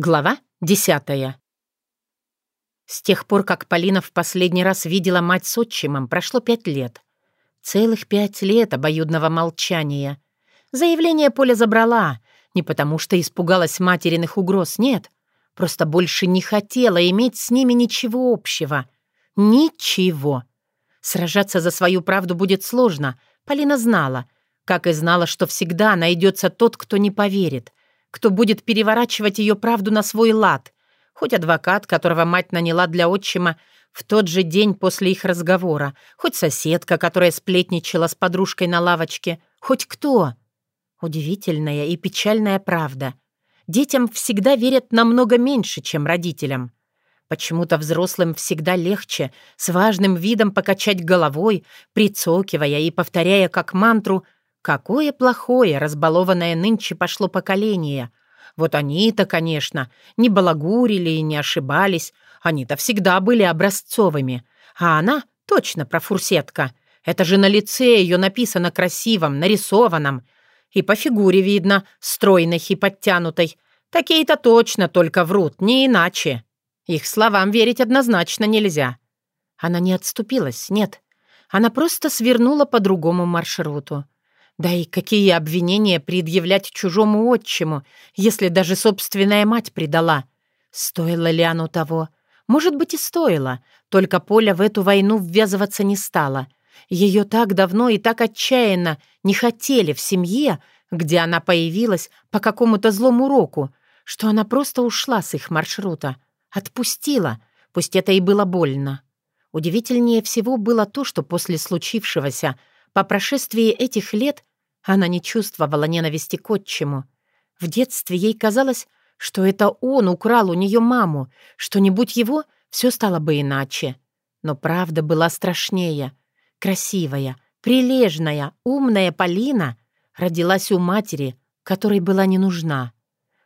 Глава десятая. С тех пор, как Полина в последний раз видела мать с отчимом, прошло пять лет. Целых пять лет обоюдного молчания. Заявление Поля забрала, не потому что испугалась материных угроз, нет. Просто больше не хотела иметь с ними ничего общего. Ничего. Сражаться за свою правду будет сложно, Полина знала, как и знала, что всегда найдется тот, кто не поверит — кто будет переворачивать ее правду на свой лад, хоть адвокат, которого мать наняла для отчима в тот же день после их разговора, хоть соседка, которая сплетничала с подружкой на лавочке, хоть кто. Удивительная и печальная правда. Детям всегда верят намного меньше, чем родителям. Почему-то взрослым всегда легче с важным видом покачать головой, прицокивая и повторяя как мантру — Какое плохое, разбалованное нынче пошло поколение. Вот они-то, конечно, не балагурили и не ошибались. Они-то всегда были образцовыми. А она точно профурсетка. Это же на лице ее написано красивым, нарисованным. И по фигуре видно, стройной и подтянутой. Такие-то точно только врут, не иначе. Их словам верить однозначно нельзя. Она не отступилась, нет. Она просто свернула по другому маршруту. Да и какие обвинения предъявлять чужому отчиму, если даже собственная мать предала? Стоило ли оно того? Может быть, и стоило, только Поля в эту войну ввязываться не стала. Ее так давно и так отчаянно не хотели в семье, где она появилась по какому-то злому уроку, что она просто ушла с их маршрута. Отпустила, пусть это и было больно. Удивительнее всего было то, что после случившегося, по прошествии этих лет, она не чувствовала ненависти к отчиму. В детстве ей казалось, что это он украл у нее маму, что не будь его, все стало бы иначе. Но правда была страшнее. Красивая, прилежная, умная Полина родилась у матери, которой была не нужна.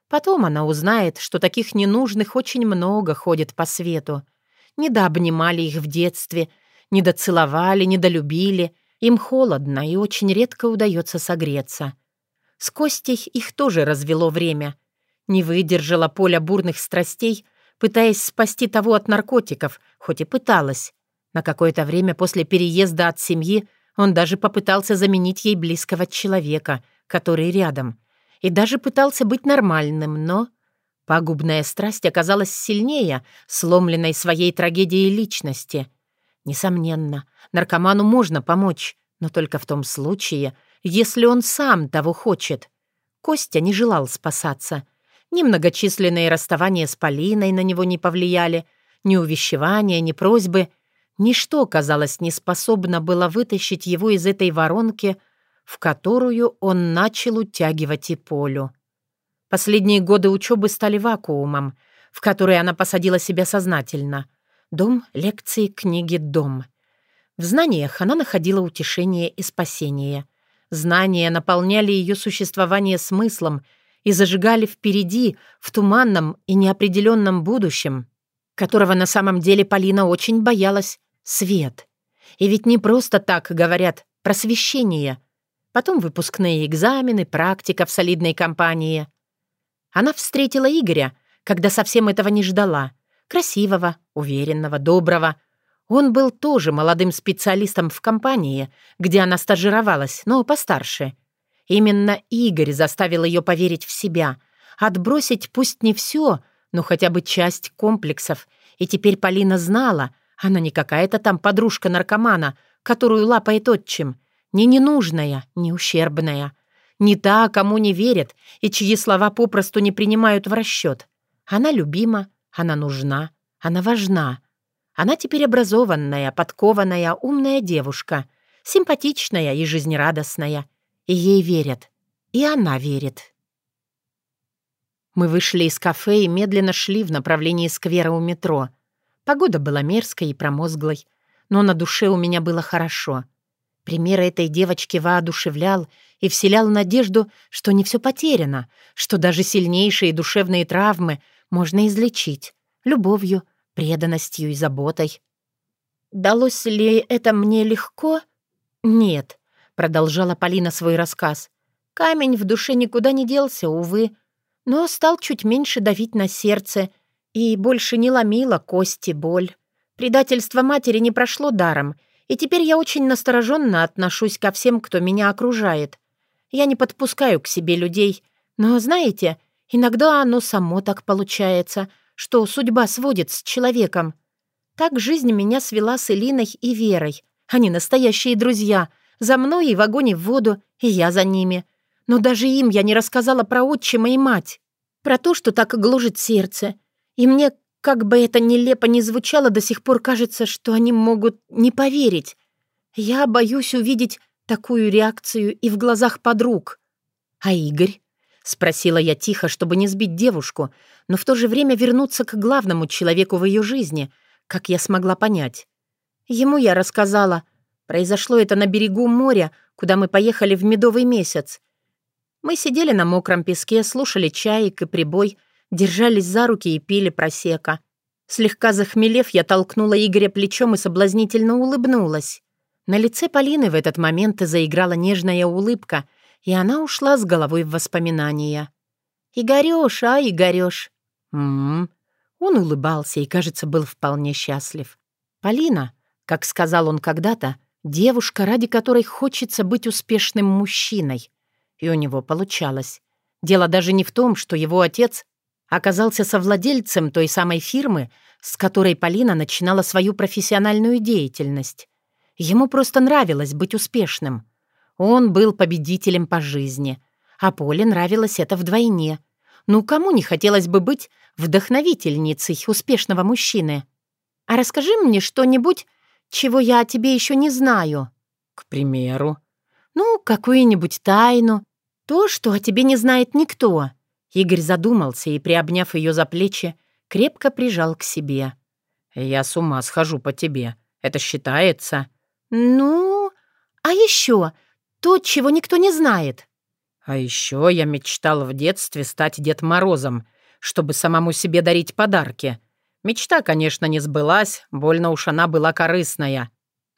Потом она узнает, что таких ненужных очень много ходит по свету. Недообнимали их в детстве, недоцеловали, недолюбили, им холодно и очень редко удается согреться. С Костей их тоже развело время. Не выдержала поля бурных страстей, пытаясь спасти того от наркотиков, хоть и пыталась. На какое-то время после переезда от семьи он даже попытался заменить ей близкого человека, который рядом, и даже пытался быть нормальным, но... Пагубная страсть оказалась сильнее, сломленной своей трагедией личности — Несомненно, наркоману можно помочь, но только в том случае, если он сам того хочет. Костя не желал спасаться. Ни многочисленные расставания с Полиной на него не повлияли, ни увещевания, ни просьбы. Ничто, казалось, не способно было вытащить его из этой воронки, в которую он начал утягивать и Полю. Последние годы учебы стали вакуумом, в который она посадила себя сознательно — Дом, лекции, книги, дом. В знаниях она находила утешение и спасение. Знания наполняли ее существование смыслом и зажигали впереди, в туманном и неопределенном будущем, которого на самом деле Полина очень боялась, свет. И ведь не просто так говорят «просвещение», потом выпускные экзамены, практика в солидной компании. Она встретила Игоря, когда совсем этого не ждала — Красивого, уверенного, доброго. Он был тоже молодым специалистом в компании, где она стажировалась, но постарше. Именно Игорь заставил ее поверить в себя, отбросить пусть не все, но хотя бы часть комплексов. И теперь Полина знала, она не какая-то там подружка наркомана, которую лапает отчим, не ненужная, не ущербная, не та, кому не верят и чьи слова попросту не принимают в расчет. Она любима, она нужна, она важна. Она теперь образованная, подкованная, умная девушка, симпатичная и жизнерадостная. И ей верят. И она верит. Мы вышли из кафе и медленно шли в направлении сквера у метро. Погода была мерзкой и промозглой, но на душе у меня было хорошо. Пример этой девочки воодушевлял и вселял надежду, что не все потеряно, что даже сильнейшие душевные травмы можно излечить любовью, преданностью и заботой. «Далось ли это мне легко?» «Нет», — продолжала Полина свой рассказ. «Камень в душе никуда не делся, увы. но стал чуть меньше давить на сердце и больше не ломила кости боль. Предательство матери не прошло даром, и теперь я очень настороженно отношусь ко всем, кто меня окружает. Я не подпускаю к себе людей, но, знаете, иногда оно само так получается, что судьба сводит с человеком. Так жизнь меня свела с Элиной и Верой. Они настоящие друзья. За мной и в огонь и в воду, и я за ними. Но даже им я не рассказала про отчима и мать. Про то, что так гложет сердце. И мне, как бы это нелепо ни звучало, до сих пор кажется, что они могут не поверить. Я боюсь увидеть такую реакцию и в глазах подруг. «А Игорь?» — спросила я тихо, чтобы не сбить девушку, но в то же время вернуться к главному человеку в ее жизни, как я смогла понять. Ему я рассказала. Произошло это на берегу моря, куда мы поехали в медовый месяц. Мы сидели на мокром песке, слушали чаек и прибой, держались за руки и пили просека. Слегка захмелев, я толкнула Игоря плечом и соблазнительно улыбнулась. На лице Полины в этот момент заиграла нежная улыбка, и она ушла с головой в воспоминания. «Игорёш, а, Игорёш!» «М-м-м!» Он улыбался и, кажется, был вполне счастлив. Полина, как сказал он когда-то, девушка, ради которой хочется быть успешным мужчиной. И у него получалось. Дело даже не в том, что его отец оказался совладельцем той самой фирмы, с которой Полина начинала свою профессиональную деятельность. Ему просто нравилось быть успешным. Он был победителем по жизни, а Поле нравилось это вдвойне. Ну, кому не хотелось бы быть вдохновительницей успешного мужчины? А расскажи мне что-нибудь, чего я о тебе еще не знаю. К примеру. Ну, какую-нибудь тайну. То, что о тебе не знает никто. Игорь задумался и, приобняв ее за плечи, крепко прижал к себе. «Я с ума схожу по тебе. Это считается?» «Ну, а еще то, чего никто не знает». «А еще я мечтал в детстве стать Дед Морозом, чтобы самому себе дарить подарки. Мечта, конечно, не сбылась, больно уж она была корыстная.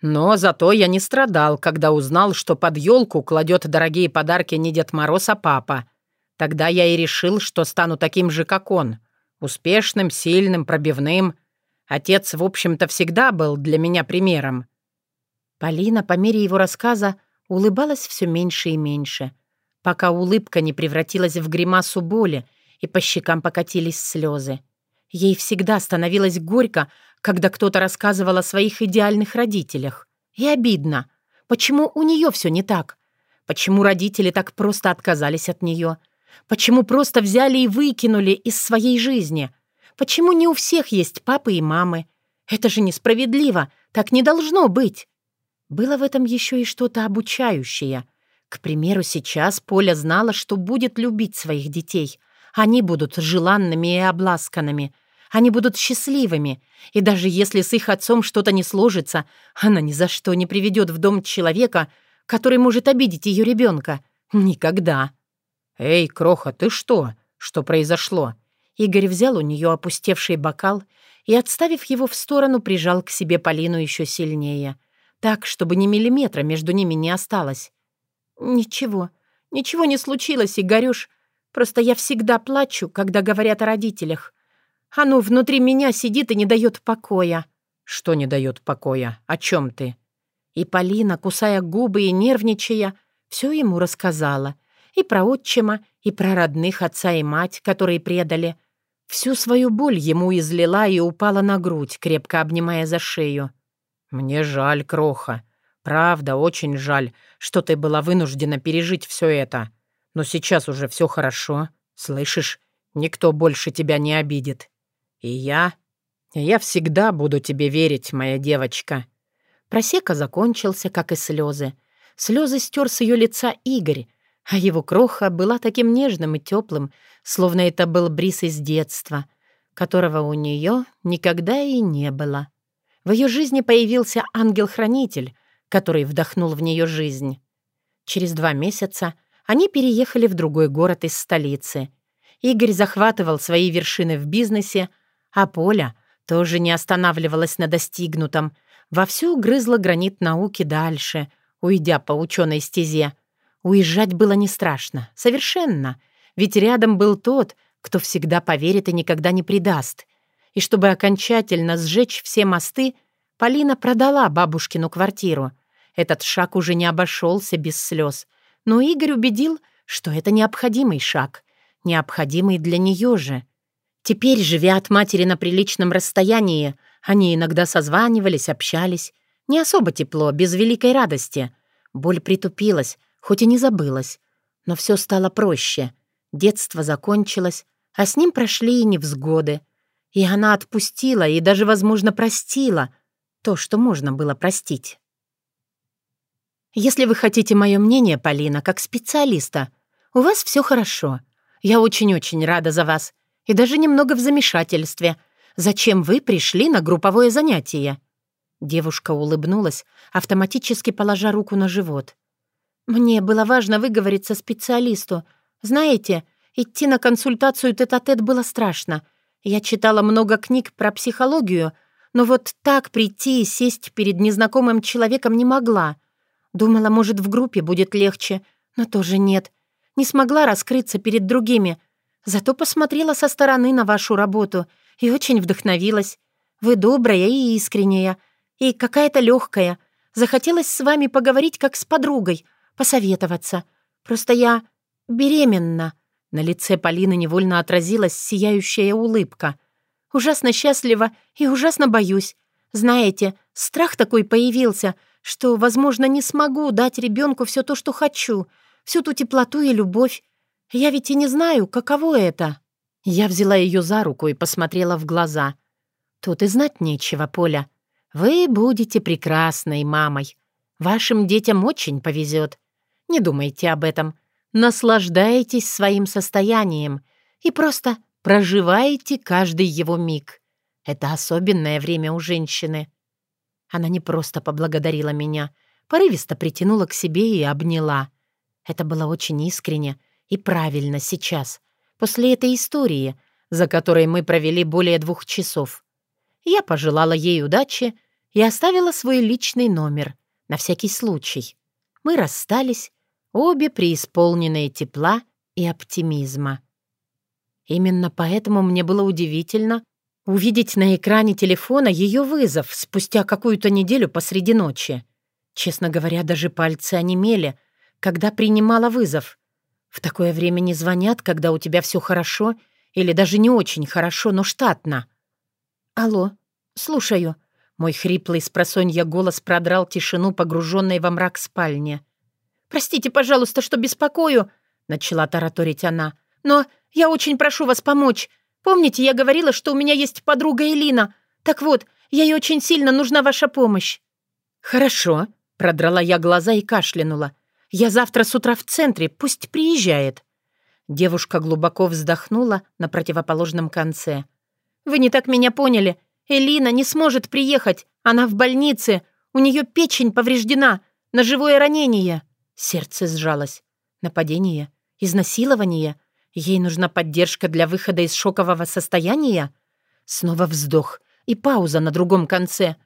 Но зато я не страдал, когда узнал, что под елку кладет дорогие подарки не Дед Мороз, а папа. Тогда я и решил, что стану таким же, как он. Успешным, сильным, пробивным. Отец, в общем-то, всегда был для меня примером. Полина по мере его рассказа улыбалась все меньше и меньше, пока улыбка не превратилась в гримасу боли, и по щекам покатились слезы. Ей всегда становилось горько, когда кто-то рассказывал о своих идеальных родителях. И обидно. Почему у нее все не так? Почему родители так просто отказались от нее? Почему просто взяли и выкинули из своей жизни? Почему не у всех есть папы и мамы? Это же несправедливо. Так не должно быть. Было в этом еще и что-то обучающее. К примеру, сейчас Поля знала, что будет любить своих детей. Они будут желанными и обласканными. Они будут счастливыми. И даже если с их отцом что-то не сложится, она ни за что не приведет в дом человека, который может обидеть ее ребенка. Никогда. «Эй, Кроха, ты что? Что произошло?» Игорь взял у нее опустевший бокал и, отставив его в сторону, прижал к себе Полину еще сильнее так, чтобы ни миллиметра между ними не осталось. «Ничего, ничего не случилось, Игорюш. Просто я всегда плачу, когда говорят о родителях. Оно внутри меня сидит и не дает покоя». «Что не дает покоя? О чем ты?» И Полина, кусая губы и нервничая, все ему рассказала. И про отчима, и про родных отца и мать, которые предали. Всю свою боль ему излила и упала на грудь, крепко обнимая за шею. «Мне жаль, Кроха. Правда, очень жаль, что ты была вынуждена пережить все это. Но сейчас уже все хорошо. Слышишь, никто больше тебя не обидит. И я... Я всегда буду тебе верить, моя девочка». Просека закончился, как и слезы. Слезы стер с ее лица Игорь, а его кроха была таким нежным и теплым, словно это был бриз из детства, которого у нее никогда и не было. В ее жизни появился ангел-хранитель, который вдохнул в нее жизнь. Через два месяца они переехали в другой город из столицы. Игорь захватывал свои вершины в бизнесе, а Поля тоже не останавливалась на достигнутом, вовсю грызла гранит науки дальше, уйдя по ученой стезе. Уезжать было не страшно, совершенно, ведь рядом был тот, кто всегда поверит и никогда не предаст. И чтобы окончательно сжечь все мосты, Полина продала бабушкину квартиру. Этот шаг уже не обошелся без слез. Но Игорь убедил, что это необходимый шаг. Необходимый для нее же. Теперь, живя от матери на приличном расстоянии, они иногда созванивались, общались. Не особо тепло, без великой радости. Боль притупилась, хоть и не забылась. Но все стало проще. Детство закончилось, а с ним прошли и невзгоды. И она отпустила и даже, возможно, простила то, что можно было простить. Если вы хотите мое мнение, Полина, как специалиста, у вас все хорошо. Я очень-очень рада за вас. И даже немного в замешательстве. Зачем вы пришли на групповое занятие?» Девушка улыбнулась, автоматически положа руку на живот. «Мне было важно выговориться специалисту. Знаете, идти на консультацию тет-а-тет -тет было страшно. Я читала много книг про психологию, но вот так прийти и сесть перед незнакомым человеком не могла. Думала, может, в группе будет легче, но тоже нет. Не смогла раскрыться перед другими. Зато посмотрела со стороны на вашу работу и очень вдохновилась. Вы добрая и искренняя, и какая-то легкая. Захотелось с вами поговорить как с подругой, посоветоваться. Просто я беременна». На лице Полины невольно отразилась сияющая улыбка. «Ужасно счастлива и ужасно боюсь. Знаете, страх такой появился, что, возможно, не смогу дать ребенку все то, что хочу, всю ту теплоту и любовь. Я ведь и не знаю, каково это». Я взяла ее за руку и посмотрела в глаза. «Тут и знать нечего, Поля. Вы будете прекрасной мамой. Вашим детям очень повезет. Не думайте об этом. Наслаждайтесь своим состоянием и просто проживайте каждый его миг. Это особенное время у женщины». Она не просто поблагодарила меня, порывисто притянула к себе и обняла. Это было очень искренне и правильно сейчас, после этой истории, за которой мы провели более двух часов. Я пожелала ей удачи и оставила свой личный номер, на всякий случай. Мы расстались, обе преисполненные тепла и оптимизма. Именно поэтому мне было удивительно увидеть на экране телефона ее вызов спустя какую-то неделю посреди ночи. Честно говоря, даже пальцы онемели, когда принимала вызов. В такое время не звонят, когда у тебя все хорошо или даже не очень хорошо, но штатно. «Алло, слушаю». Мой хриплый с голос продрал тишину, погруженной во мрак спальни. «Простите, пожалуйста, что беспокою», — начала тараторить она. «Но я очень прошу вас помочь. Помните, я говорила, что у меня есть подруга Элина? Так вот, ей очень сильно нужна ваша помощь». «Хорошо», — продрала я глаза и кашлянула. «Я завтра с утра в центре, пусть приезжает». Девушка глубоко вздохнула на противоположном конце. «Вы не так меня поняли. Элина не сможет приехать. Она в больнице. У нее печень повреждена. Ножевое ранение». Сердце сжалось. Нападение? Изнасилование? Ей нужна поддержка для выхода из шокового состояния? Снова вздох и пауза на другом конце.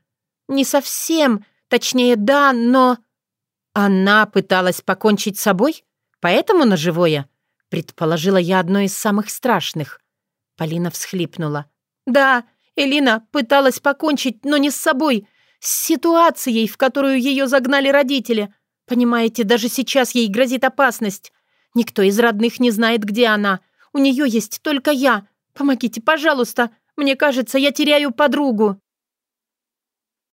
«Не совсем. Точнее, да, но...» «Она пыталась покончить с собой? Поэтому ножевое?» Предположила я одно из самых страшных. Полина всхлипнула. «Да, Элина пыталась покончить, но не с собой, с ситуацией, в которую ее загнали родители. Понимаете, даже сейчас ей грозит опасность. Никто из родных не знает, где она. У нее есть только я. Помогите, пожалуйста. Мне кажется, я теряю подругу».